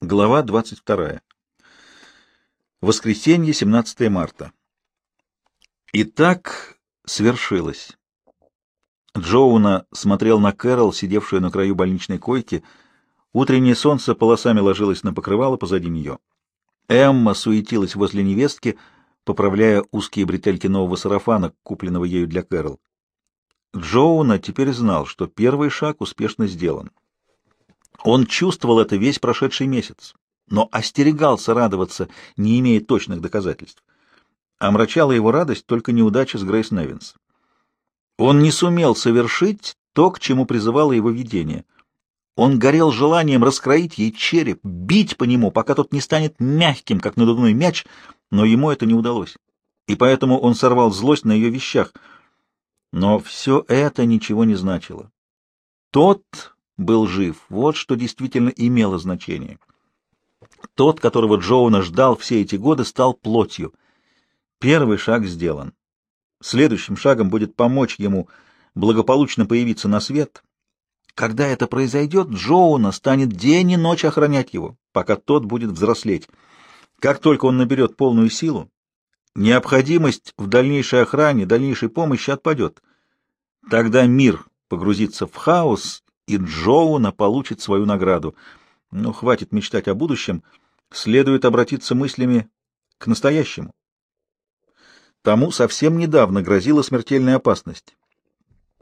Глава 22. Воскресенье, 17 марта. И так свершилось. Джоуна смотрел на Кэрол, сидевшую на краю больничной койки. Утреннее солнце полосами ложилось на покрывало позади нее. Эмма суетилась возле невестки, поправляя узкие бретельки нового сарафана, купленного ею для Кэрол. Джоуна теперь знал, что первый шаг успешно сделан. Он чувствовал это весь прошедший месяц, но остерегался радоваться, не имея точных доказательств. Омрачала его радость только неудача с Грейс Невинс. Он не сумел совершить то, к чему призывало его видение. Он горел желанием раскроить ей череп, бить по нему, пока тот не станет мягким, как надувной мяч, но ему это не удалось. И поэтому он сорвал злость на ее вещах. Но все это ничего не значило. Тот, был жив. Вот что действительно имело значение. Тот, которого Джоуна ждал все эти годы, стал плотью. Первый шаг сделан. Следующим шагом будет помочь ему благополучно появиться на свет. Когда это произойдет, Джоуна станет день и ночь охранять его, пока тот будет взрослеть. Как только он наберет полную силу, необходимость в дальнейшей охране, дальнейшей помощи отпадет. Тогда мир погрузится в хаос, и Джоуна получит свою награду. Но хватит мечтать о будущем, следует обратиться мыслями к настоящему. Тому совсем недавно грозила смертельная опасность.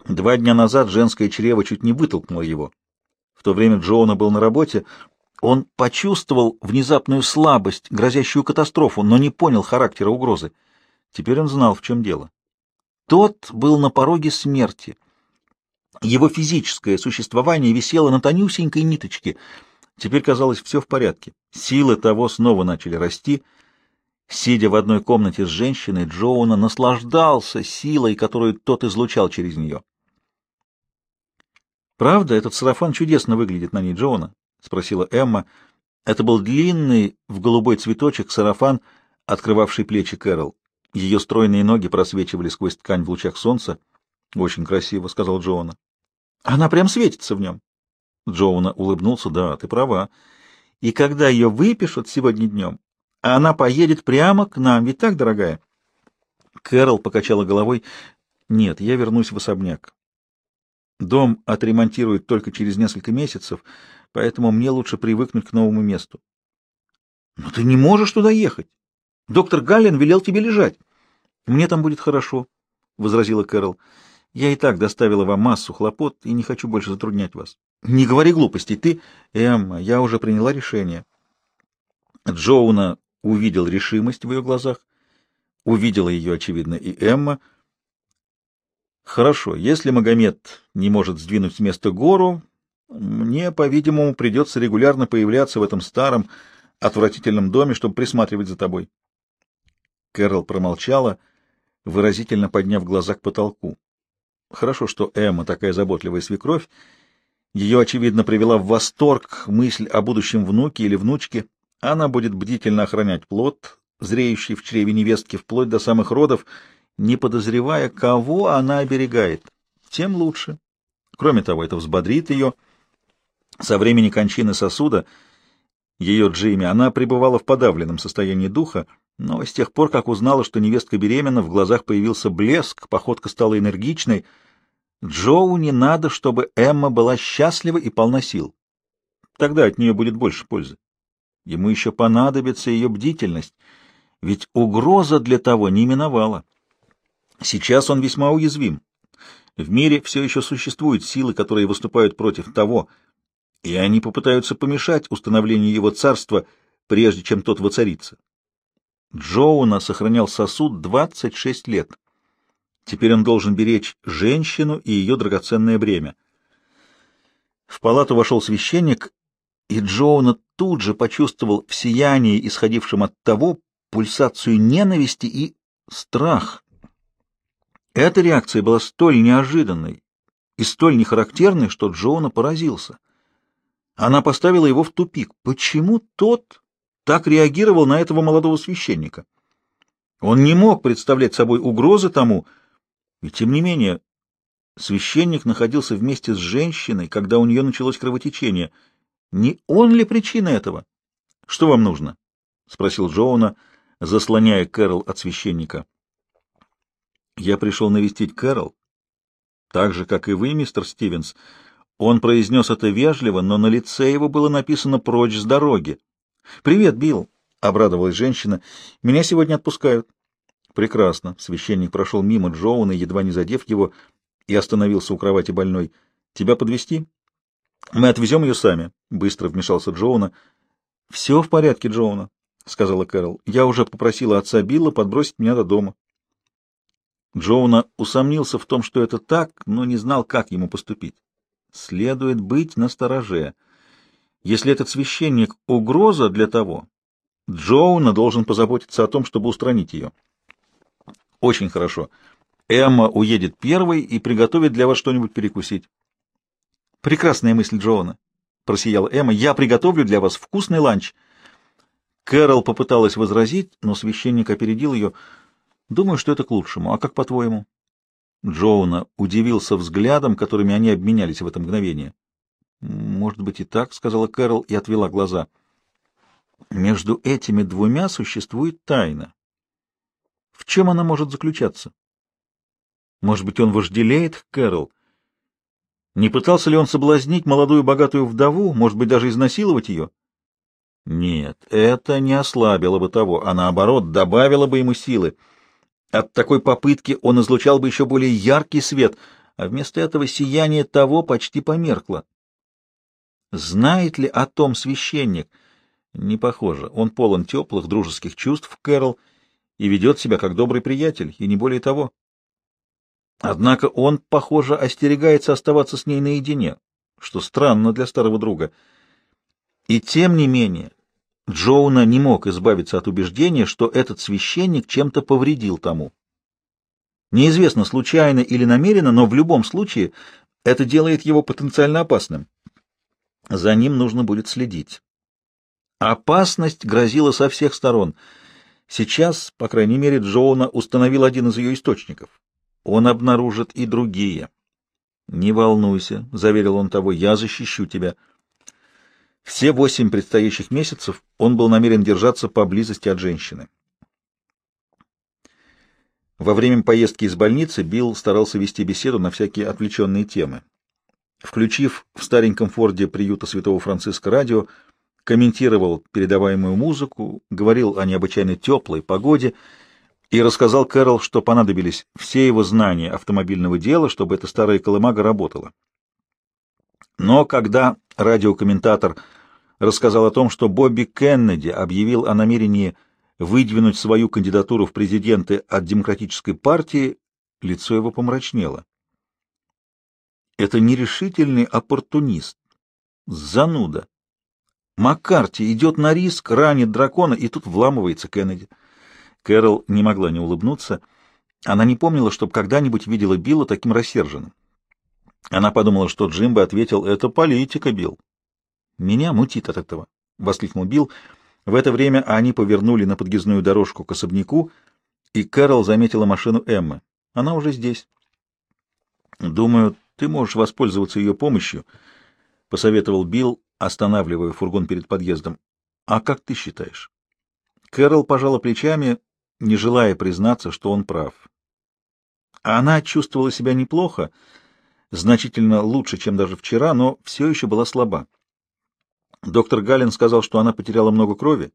Два дня назад женское чрево чуть не вытолкнуло его. В то время Джоуна был на работе, он почувствовал внезапную слабость, грозящую катастрофу, но не понял характера угрозы. Теперь он знал, в чем дело. Тот был на пороге смерти — его физическое существование висело на тонюсенькой ниточке. Теперь казалось все в порядке. Силы того снова начали расти. Сидя в одной комнате с женщиной, Джоуна наслаждался силой, которую тот излучал через нее. «Правда, этот сарафан чудесно выглядит на ней, Джоуна?» — спросила Эмма. Это был длинный, в голубой цветочек, сарафан, открывавший плечи Кэрол. Ее стройные ноги просвечивали сквозь ткань в лучах солнца. «Очень красиво», — сказал Джоуна. Она прям светится в нем. Джоуна улыбнулся. Да, ты права. И когда ее выпишут сегодня днем, она поедет прямо к нам. Ведь так, дорогая? Кэрол покачала головой. Нет, я вернусь в особняк. Дом отремонтируют только через несколько месяцев, поэтому мне лучше привыкнуть к новому месту. Но ты не можешь туда ехать. Доктор Галлен велел тебе лежать. Мне там будет хорошо, — возразила Кэрол. Я и так доставила вам массу хлопот и не хочу больше затруднять вас. Не говори глупостей, ты... Эмма, я уже приняла решение. Джоуна увидел решимость в ее глазах. Увидела ее, очевидно, и Эмма. Хорошо, если Магомед не может сдвинуть с места гору, мне, по-видимому, придется регулярно появляться в этом старом, отвратительном доме, чтобы присматривать за тобой. Кэрол промолчала, выразительно подняв глаза к потолку. Хорошо, что Эмма такая заботливая свекровь. Ее, очевидно, привела в восторг мысль о будущем внуке или внучке. Она будет бдительно охранять плод, зреющий в чреве невестки вплоть до самых родов, не подозревая, кого она оберегает. Тем лучше. Кроме того, это взбодрит ее. Со времени кончины сосуда ее Джимми она пребывала в подавленном состоянии духа, но с тех пор, как узнала, что невестка беременна, в глазах появился блеск, походка стала энергичной. Джоу не надо, чтобы Эмма была счастлива и полна сил. Тогда от нее будет больше пользы. Ему еще понадобится ее бдительность, ведь угроза для того не миновала. Сейчас он весьма уязвим. В мире все еще существуют силы, которые выступают против того, и они попытаются помешать установлению его царства, прежде чем тот воцарится. Джоуна сохранял сосуд 26 лет. Теперь он должен беречь женщину и ее драгоценное бремя. В палату вошел священник, и Джоуна тут же почувствовал в сиянии, исходившем от того, пульсацию ненависти и страх. Эта реакция была столь неожиданной и столь нехарактерной, что Джоуна поразился. Она поставила его в тупик. Почему тот так реагировал на этого молодого священника. Он не мог представлять собой угрозы тому, и тем не менее священник находился вместе с женщиной, когда у нее началось кровотечение. Не он ли причина этого? — Что вам нужно? — спросил Джоуна, заслоняя Кэрол от священника. — Я пришел навестить Кэрол, так же, как и вы, мистер Стивенс. Он произнес это вежливо, но на лице его было написано «прочь с дороги». «Привет, Билл!» — обрадовалась женщина. «Меня сегодня отпускают». «Прекрасно!» — священник прошел мимо Джоуна, едва не задев его, и остановился у кровати больной. «Тебя подвести? «Мы отвезем ее сами», — быстро вмешался Джоуна. «Все в порядке, Джоуна», — сказала Кэрол. «Я уже попросила отца Билла подбросить меня до дома». Джоуна усомнился в том, что это так, но не знал, как ему поступить. «Следует быть настороже». Если этот священник — угроза для того, Джоуна должен позаботиться о том, чтобы устранить ее. Очень хорошо. Эмма уедет первой и приготовит для вас что-нибудь перекусить. Прекрасная мысль Джоуна, — просияла Эмма. Я приготовлю для вас вкусный ланч. Кэрол попыталась возразить, но священник опередил ее. Думаю, что это к лучшему. А как по-твоему? Джоуна удивился взглядом, которыми они обменялись в это мгновение. Может быть и так, сказала Кэрол и отвела глаза. Между этими двумя существует тайна. В чем она может заключаться? Может быть, он вожделеет Кэрол? Не пытался ли он соблазнить молодую богатую вдову, может быть, даже изнасиловать ее? Нет, это не ослабило бы того, а наоборот, добавило бы ему силы. От такой попытки он излучал бы еще более яркий свет, а вместо этого сияние того почти померкло. Знает ли о том священник? Не похоже. Он полон теплых, дружеских чувств, Кэрол, и ведет себя как добрый приятель, и не более того. Однако он, похоже, остерегается оставаться с ней наедине, что странно для старого друга. И тем не менее, Джоуна не мог избавиться от убеждения, что этот священник чем-то повредил тому. Неизвестно, случайно или намеренно, но в любом случае это делает его потенциально опасным. За ним нужно будет следить. Опасность грозила со всех сторон. Сейчас, по крайней мере, Джоуна установил один из ее источников. Он обнаружит и другие. «Не волнуйся», — заверил он того, — «я защищу тебя». Все восемь предстоящих месяцев он был намерен держаться поблизости от женщины. Во время поездки из больницы Билл старался вести беседу на всякие отвлеченные темы включив в стареньком форде приюта святого Франциска радио, комментировал передаваемую музыку, говорил о необычайно теплой погоде и рассказал Кэрол, что понадобились все его знания автомобильного дела, чтобы эта старая колымага работала. Но когда радиокомментатор рассказал о том, что Бобби Кеннеди объявил о намерении выдвинуть свою кандидатуру в президенты от Демократической партии, лицо его помрачнело. Это нерешительный оппортунист. Зануда. Маккарти идет на риск, ранит дракона, и тут вламывается Кеннеди. Кэрол не могла не улыбнуться. Она не помнила, чтобы когда-нибудь видела Билла таким рассерженным. Она подумала, что Джимбо ответил, «Это политика, Билл». «Меня мутит от этого», — воскликнул Билл. В это время они повернули на подъездную дорожку к особняку, и Кэрол заметила машину Эммы. Она уже здесь. «Думаю, ты можешь воспользоваться ее помощью, — посоветовал Билл, останавливая фургон перед подъездом. — А как ты считаешь? Кэрол пожала плечами, не желая признаться, что он прав. Она чувствовала себя неплохо, значительно лучше, чем даже вчера, но все еще была слаба. Доктор Галлен сказал, что она потеряла много крови,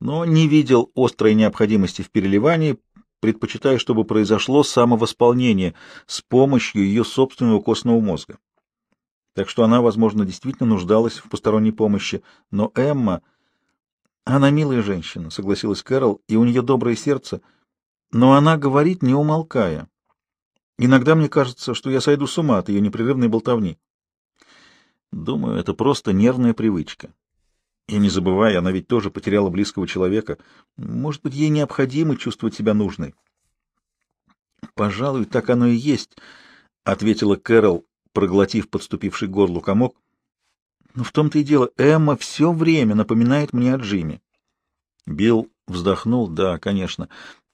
но не видел острой необходимости в переливании, предпочитая, чтобы произошло самовосполнение с помощью ее собственного костного мозга. Так что она, возможно, действительно нуждалась в посторонней помощи, но Эмма... Она милая женщина, согласилась Кэрол, и у нее доброе сердце, но она говорит, не умолкая. Иногда мне кажется, что я сойду с ума от ее непрерывной болтовни. Думаю, это просто нервная привычка. И не забывай, она ведь тоже потеряла близкого человека. Может быть, ей необходимо чувствовать себя нужной. «Пожалуй, так оно и есть», — ответила Кэрол, проглотив подступивший горлу комок. «Но в том-то и дело, Эмма все время напоминает мне о Джиме». Билл вздохнул. «Да, конечно.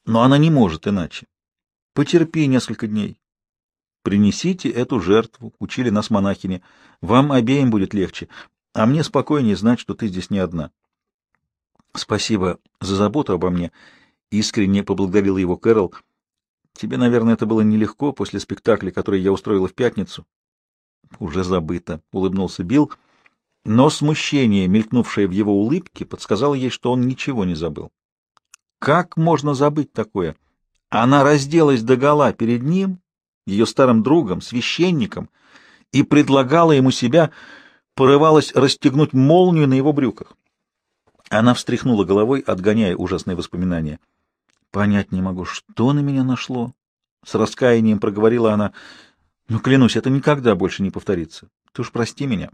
Но она не может иначе. Потерпи несколько дней. Принесите эту жертву», — учили нас монахини. «Вам обеим будет легче. А мне спокойнее знать, что ты здесь не одна. Спасибо за заботу обо мне. Искренне поблагодарил его Кэрол. Тебе, наверное, это было нелегко после спектакля, который я устроила в пятницу. Уже забыто, улыбнулся Билл, но смущение, мелькнувшее в его улыбке, подсказало ей, что он ничего не забыл. Как можно забыть такое? Она разделась догола перед ним, ее старым другом, священником, и предлагала ему себя, порывалась расстегнуть молнию на его брюках. Она встряхнула головой, отгоняя ужасные воспоминания. «Понять не могу, что на меня нашло?» С раскаянием проговорила она. «Ну, клянусь, это никогда больше не повторится. Ты уж прости меня».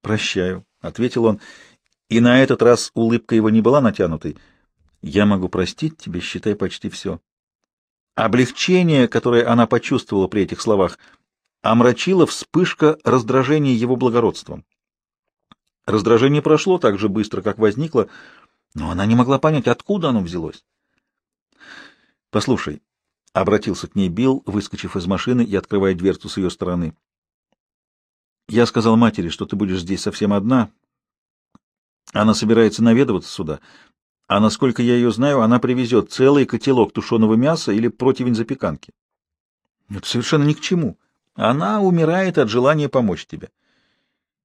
«Прощаю», — ответил он, и на этот раз улыбка его не была натянутой. «Я могу простить тебе, считай, почти все». Облегчение, которое она почувствовала при этих словах, омрачила вспышка раздражения его благородством. Раздражение прошло так же быстро, как возникло, но она не могла понять, откуда оно взялось. «Послушай», — обратился к ней Билл, выскочив из машины и открывая дверцу с ее стороны. «Я сказал матери, что ты будешь здесь совсем одна. Она собирается наведываться сюда, а насколько я ее знаю, она привезет целый котелок тушеного мяса или противень запеканки». «Это совершенно ни к чему. Она умирает от желания помочь тебе.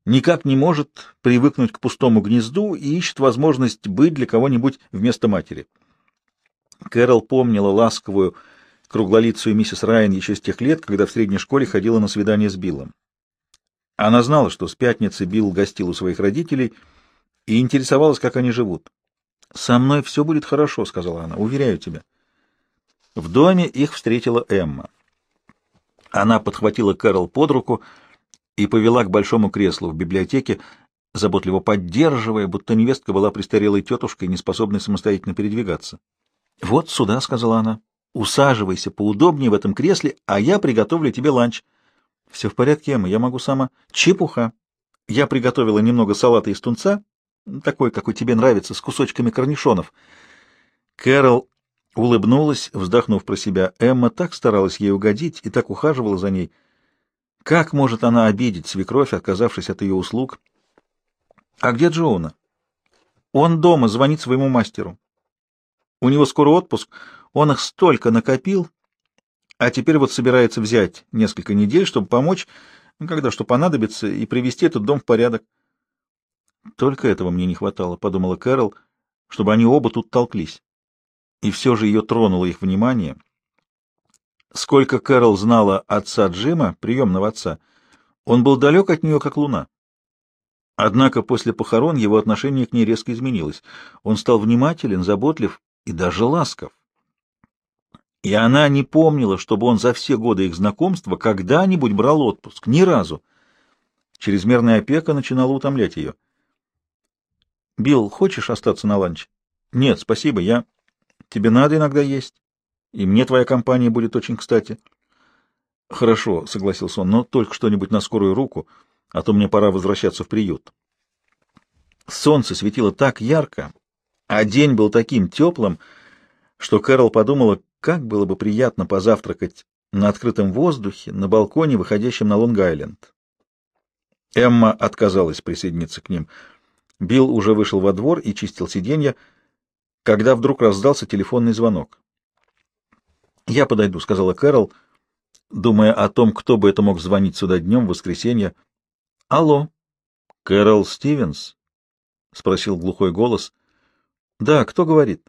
Никак не может привыкнуть к пустому гнезду и ищет возможность быть для кого-нибудь вместо матери. Кэрол помнила ласковую, круглолицую миссис Райан еще с тех лет, когда в средней школе ходила на свидание с Биллом. Она знала, что с пятницы Билл гостил у своих родителей и интересовалась, как они живут. «Со мной все будет хорошо», — сказала она, — «уверяю тебя». В доме их встретила Эмма. Она подхватила Кэрол под руку и повела к большому креслу в библиотеке, заботливо поддерживая, будто невестка была престарелой тетушкой, неспособной самостоятельно передвигаться. «Вот сюда», — сказала она, — «усаживайся поудобнее в этом кресле, а я приготовлю тебе ланч». «Все в порядке, Эмма, я могу сама». «Чепуха. Я приготовила немного салата из тунца, такой, какой тебе нравится, с кусочками корнишонов». Кэрол Улыбнулась, вздохнув про себя. Эмма так старалась ей угодить и так ухаживала за ней. Как может она обидеть свекровь, отказавшись от ее услуг? А где Джоуна? Он дома звонит своему мастеру. У него скоро отпуск, он их столько накопил, а теперь вот собирается взять несколько недель, чтобы помочь, ну, когда что понадобится, и привести этот дом в порядок. Только этого мне не хватало, — подумала Кэрол, — чтобы они оба тут толклись и все же ее тронуло их внимание. Сколько Кэрол знала отца Джима, приемного отца, он был далек от нее, как луна. Однако после похорон его отношение к ней резко изменилось. Он стал внимателен, заботлив и даже ласков. И она не помнила, чтобы он за все годы их знакомства когда-нибудь брал отпуск. Ни разу. Чрезмерная опека начинала утомлять ее. «Билл, хочешь остаться на ланч?» «Нет, спасибо, я...» Тебе надо иногда есть. И мне твоя компания будет очень кстати. — Хорошо, — согласился он, — но только что-нибудь на скорую руку, а то мне пора возвращаться в приют. Солнце светило так ярко, а день был таким теплым, что Кэрол подумала, как было бы приятно позавтракать на открытом воздухе, на балконе, выходящем на Лонг-Айленд. Эмма отказалась присоединиться к ним. Билл уже вышел во двор и чистил сиденья, — когда вдруг раздался телефонный звонок. «Я подойду», — сказала Кэрол, думая о том, кто бы это мог звонить сюда днем в воскресенье. «Алло, Кэрол Стивенс?» — спросил глухой голос. «Да, кто говорит?»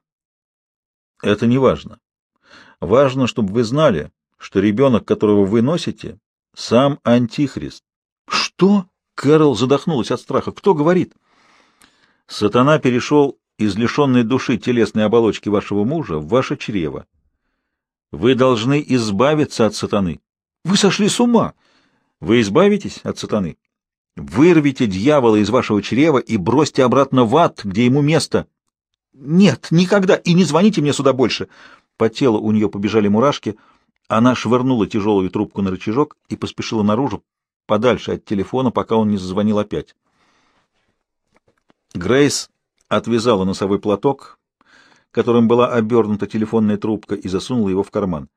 «Это не важно. Важно, чтобы вы знали, что ребенок, которого вы носите, сам Антихрист». «Что?» — Кэрол задохнулась от страха. «Кто говорит?» Сатана перешел из лишенной души телесной оболочки вашего мужа в ваше чрево. Вы должны избавиться от сатаны. Вы сошли с ума. Вы избавитесь от сатаны. Вырвите дьявола из вашего чрева и бросьте обратно в ад, где ему место. Нет, никогда, и не звоните мне сюда больше. По телу у нее побежали мурашки. Она швырнула тяжелую трубку на рычажок и поспешила наружу, подальше от телефона, пока он не зазвонил опять. Грейс отвязала носовой платок, которым была обернута телефонная трубка, и засунула его в карман.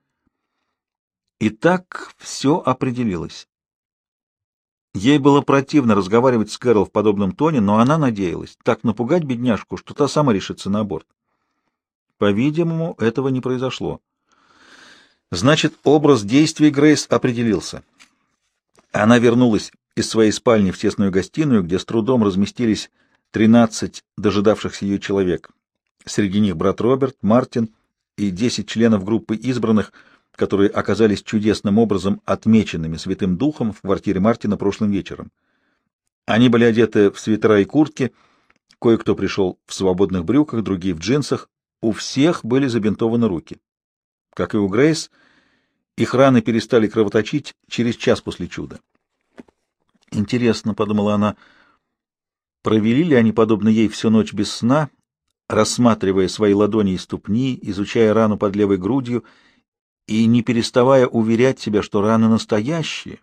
И так все определилось. Ей было противно разговаривать с Кэрол в подобном тоне, но она надеялась так напугать бедняжку, что та сама решится на борт. По-видимому, этого не произошло. Значит, образ действий Грейс определился. Она вернулась из своей спальни в тесную гостиную, где с трудом разместились 13 дожидавшихся ее человек. Среди них брат Роберт, Мартин и 10 членов группы избранных, которые оказались чудесным образом отмеченными Святым Духом в квартире Мартина прошлым вечером. Они были одеты в свитера и куртки, кое-кто пришел в свободных брюках, другие в джинсах, у всех были забинтованы руки. Как и у Грейс, их раны перестали кровоточить через час после чуда. «Интересно», — подумала она, — Провели ли они, подобно ей, всю ночь без сна, рассматривая свои ладони и ступни, изучая рану под левой грудью и не переставая уверять себя, что раны настоящие,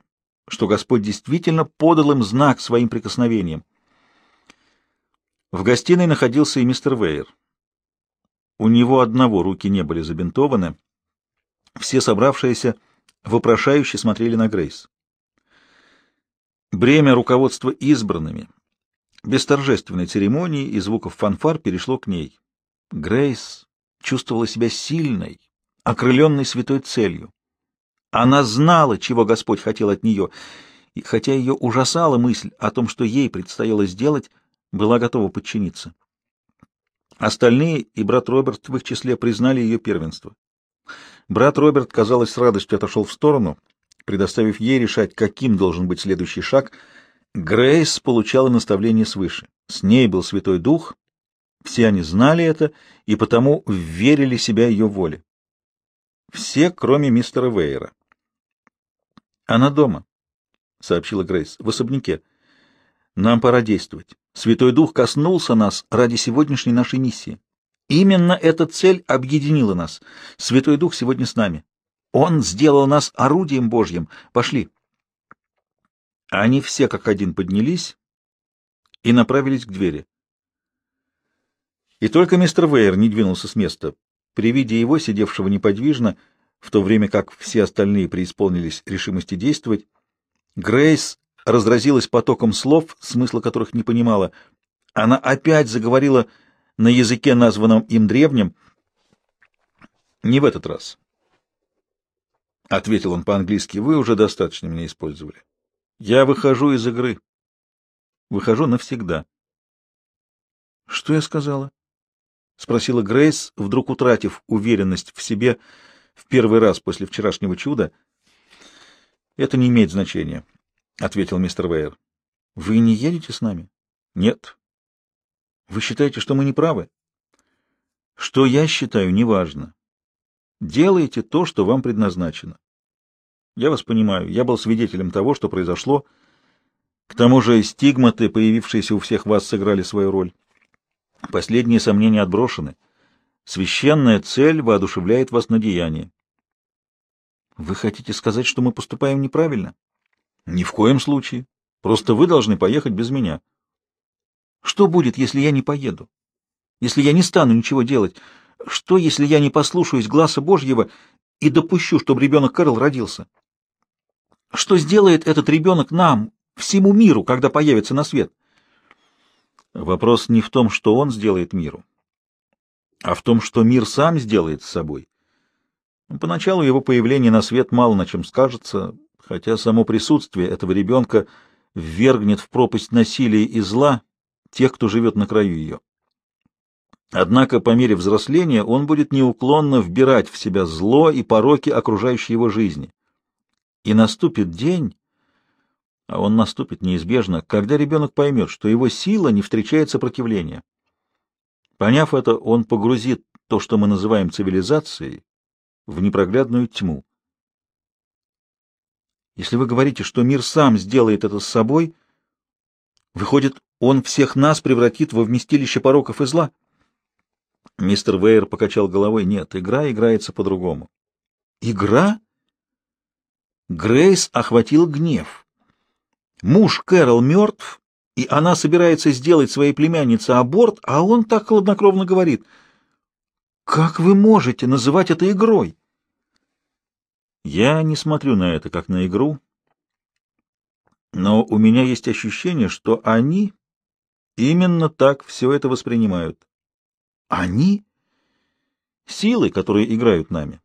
что Господь действительно подал им знак своим прикосновением. В гостиной находился и мистер Вейер. У него одного руки не были забинтованы. Все собравшиеся вопрошающе смотрели на Грейс. Бремя руководства избранными — без торжественной церемонии и звуков фанфар перешло к ней. Грейс чувствовала себя сильной, окрыленной святой целью. Она знала, чего Господь хотел от нее, и хотя ее ужасала мысль о том, что ей предстояло сделать, была готова подчиниться. Остальные и брат Роберт в их числе признали ее первенство. Брат Роберт, казалось, с радостью отошел в сторону, предоставив ей решать, каким должен быть следующий шаг — Грейс получала наставление свыше. С ней был Святой Дух, все они знали это и потому верили себя ее воле. Все, кроме мистера Вейера. «Она дома», — сообщила Грейс, — «в особняке. Нам пора действовать. Святой Дух коснулся нас ради сегодняшней нашей миссии. Именно эта цель объединила нас. Святой Дух сегодня с нами. Он сделал нас орудием Божьим. Пошли». Они все как один поднялись и направились к двери. И только мистер Вейер не двинулся с места. При виде его, сидевшего неподвижно, в то время как все остальные преисполнились решимости действовать, Грейс разразилась потоком слов, смысла которых не понимала. Она опять заговорила на языке, названном им древним. «Не в этот раз», — ответил он по-английски, — «вы уже достаточно меня использовали». Я выхожу из игры. Выхожу навсегда. — Что я сказала? — спросила Грейс, вдруг утратив уверенность в себе в первый раз после вчерашнего чуда. — Это не имеет значения, — ответил мистер Вейер. — Вы не едете с нами? — Нет. — Вы считаете, что мы не правы? — Что я считаю, неважно. Делайте то, что вам предназначено. Я вас понимаю, я был свидетелем того, что произошло. К тому же стигматы, появившиеся у всех вас, сыграли свою роль. Последние сомнения отброшены. Священная цель воодушевляет вас на деяние. Вы хотите сказать, что мы поступаем неправильно? Ни в коем случае. Просто вы должны поехать без меня. Что будет, если я не поеду? Если я не стану ничего делать? Что, если я не послушаюсь глаза Божьего — и допущу, чтобы ребенок Кэрол родился. Что сделает этот ребенок нам, всему миру, когда появится на свет? Вопрос не в том, что он сделает миру, а в том, что мир сам сделает с собой. Ну, поначалу его появление на свет мало на чем скажется, хотя само присутствие этого ребенка ввергнет в пропасть насилия и зла тех, кто живет на краю ее. Однако по мере взросления он будет неуклонно вбирать в себя зло и пороки окружающей его жизни. И наступит день, а он наступит неизбежно, когда ребенок поймет, что его сила не встречает сопротивления. Поняв это, он погрузит то, что мы называем цивилизацией, в непроглядную тьму. Если вы говорите, что мир сам сделает это с собой, выходит, он всех нас превратит во вместилище пороков и зла? Мистер Вейер покачал головой. Нет, игра играется по-другому. Игра? Грейс охватил гнев. Муж Кэрол мертв, и она собирается сделать своей племяннице аборт, а он так хладнокровно говорит. Как вы можете называть это игрой? Я не смотрю на это как на игру, но у меня есть ощущение, что они именно так все это воспринимают. Они? Силы, которые играют нами.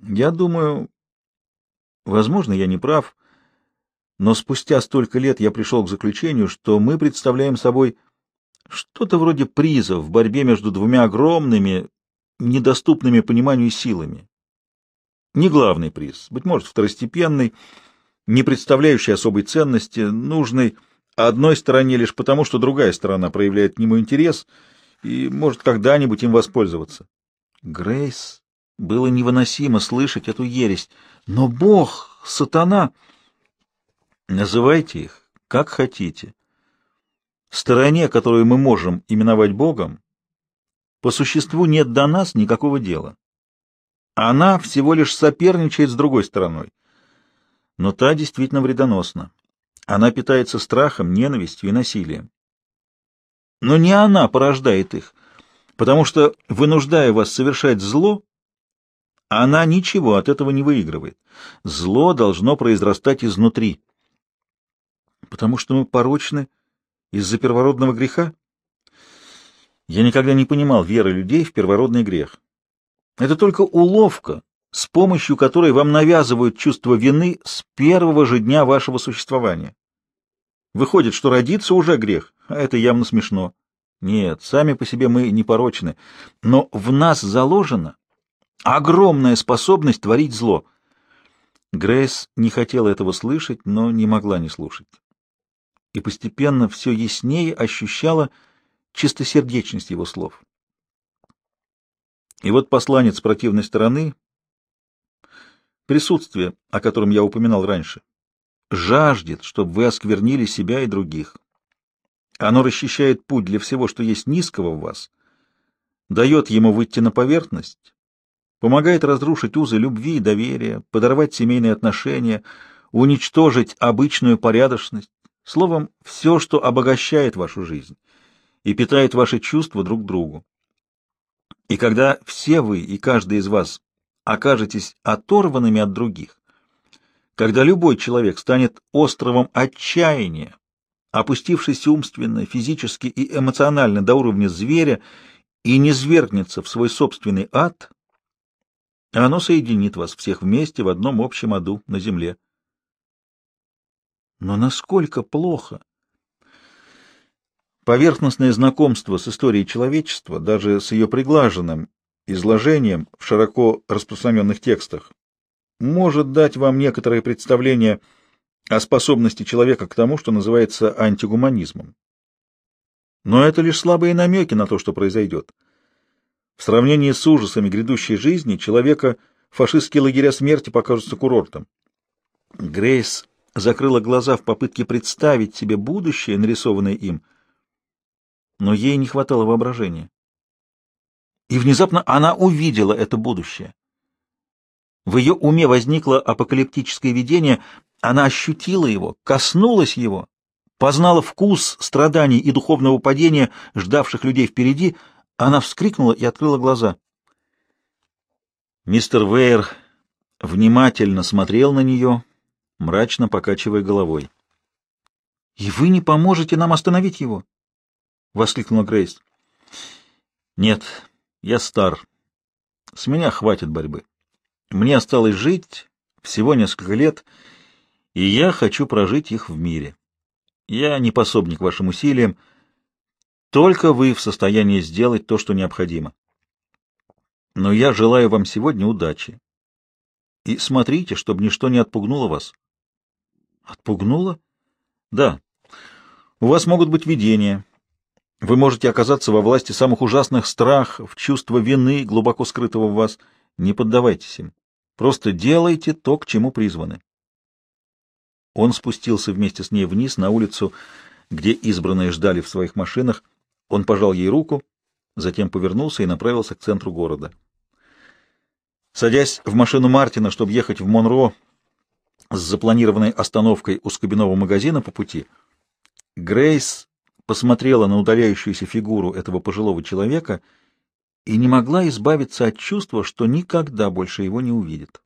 Я думаю, возможно, я не прав, но спустя столько лет я пришел к заключению, что мы представляем собой что-то вроде приза в борьбе между двумя огромными, недоступными пониманию силами. Не главный приз, быть может, второстепенный, не представляющий особой ценности, нужный одной стороне лишь потому, что другая сторона проявляет к нему интерес — и, может, когда-нибудь им воспользоваться. Грейс было невыносимо слышать эту ересь. Но Бог, сатана... Называйте их как хотите. Стороне, которую мы можем именовать Богом, по существу нет до нас никакого дела. Она всего лишь соперничает с другой стороной. Но та действительно вредоносна. Она питается страхом, ненавистью и насилием. Но не она порождает их, потому что, вынуждая вас совершать зло, она ничего от этого не выигрывает. Зло должно произрастать изнутри. Потому что мы порочны из-за первородного греха? Я никогда не понимал веры людей в первородный грех. Это только уловка, с помощью которой вам навязывают чувство вины с первого же дня вашего существования. Выходит, что родиться уже грех, а это явно смешно. Нет, сами по себе мы непорочны, но в нас заложена огромная способность творить зло. Грейс не хотела этого слышать, но не могла не слушать. И постепенно все яснее ощущала чистосердечность его слов. И вот посланец противной стороны, присутствие, о котором я упоминал раньше, жаждет, чтобы вы осквернили себя и других. Оно расчищает путь для всего, что есть низкого в вас, дает ему выйти на поверхность, помогает разрушить узы любви и доверия, подорвать семейные отношения, уничтожить обычную порядочность, словом, все, что обогащает вашу жизнь и питает ваши чувства друг к другу. И когда все вы и каждый из вас окажетесь оторванными от других, когда любой человек станет островом отчаяния, опустившись умственно, физически и эмоционально до уровня зверя и не свергнется в свой собственный ад, оно соединит вас всех вместе в одном общем аду на земле. Но насколько плохо! Поверхностное знакомство с историей человечества, даже с ее приглаженным изложением в широко распространенных текстах, может дать вам некоторое представление о способности человека к тому, что называется антигуманизмом. Но это лишь слабые намеки на то, что произойдет. В сравнении с ужасами грядущей жизни человека фашистские лагеря смерти покажутся курортом. Грейс закрыла глаза в попытке представить себе будущее, нарисованное им, но ей не хватало воображения. И внезапно она увидела это будущее. В ее уме возникло апокалиптическое видение, она ощутила его, коснулась его, познала вкус страданий и духовного падения, ждавших людей впереди, она вскрикнула и открыла глаза. Мистер Вейер внимательно смотрел на нее, мрачно покачивая головой. — И вы не поможете нам остановить его? — воскликнула Грейс. — Нет, я стар. С меня хватит борьбы. Мне осталось жить всего несколько лет, и я хочу прожить их в мире. Я не пособник вашим усилиям, только вы в состоянии сделать то, что необходимо. Но я желаю вам сегодня удачи. И смотрите, чтобы ничто не отпугнуло вас. Отпугнуло? Да. У вас могут быть видения. Вы можете оказаться во власти самых ужасных страхов, чувства вины, глубоко скрытого в вас. Не поддавайтесь им. Просто делайте то, к чему призваны. Он спустился вместе с ней вниз на улицу, где избранные ждали в своих машинах. Он пожал ей руку, затем повернулся и направился к центру города. Садясь в машину Мартина, чтобы ехать в Монро с запланированной остановкой у скобяного магазина по пути, Грейс посмотрела на удаляющуюся фигуру этого пожилого человека — и не могла избавиться от чувства, что никогда больше его не увидит.